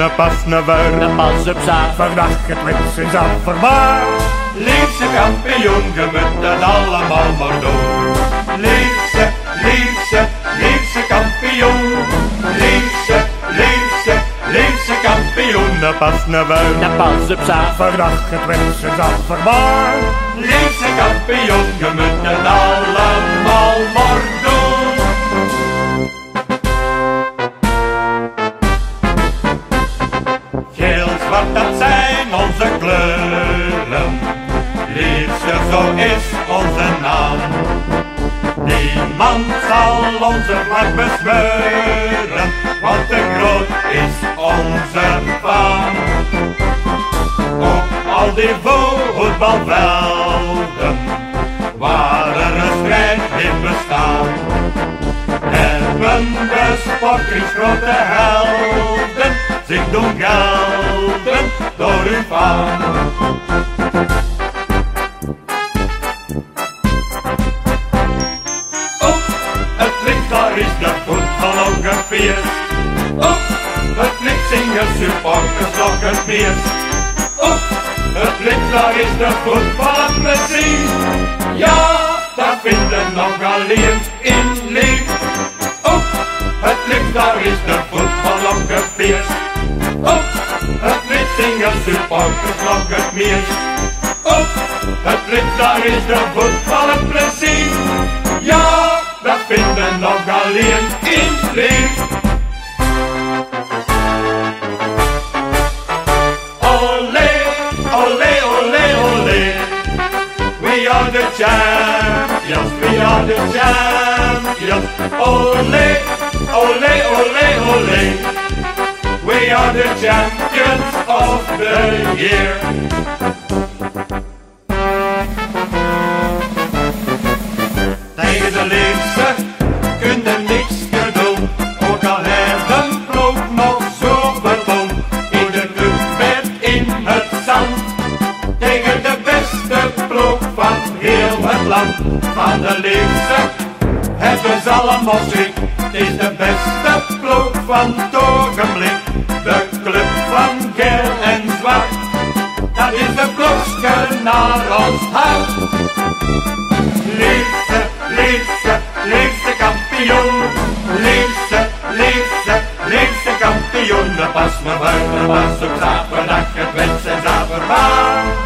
kampioenen pas naar buiten. Pas op zaal. Vandaag het wit is afverbaar. Liefste kampioen, je moet het allemaal maar doen. Liefste, liefste, liefste kampioen. Liefste, liefste, liefste kampioen. Pas naar buiten. Pas op zaal. Vandaag het wit is afverbaar. Liefste kampioen, je moet het allemaal maar is onze naam. Niemand zal onze vlag besmeuren, want te groot is onze faam. Op al die voetbalvelden, waar er een strijd in bestaat, hebben de sporters grote helden zich doen gelden door hun faam. Op het licht zingen supporters nog het meest. Op het daar is de voetbal een plezier. Ja, dat vinden nog alleen in licht. Op het licht, daar is de voetbal een feest. Op het licht supporters nog het meest. Op het daar is de voetbal een plezier. Ja, dat vinden nog alleen in licht. We are the champions, we are the champions. Olé, olé, olé, olé. We are the champions of the year. Van de linkse hebben ze allemaal. Het is de beste ploeg van het ogenblik. De club van geel en zwart. Dat is de ploegske naar ons hart. Liefste, liefste, liefste kampioen. Liefste, liefste, liefste kampioen. Pas me buiten, pas op zaterdag, het wens en zaterdag.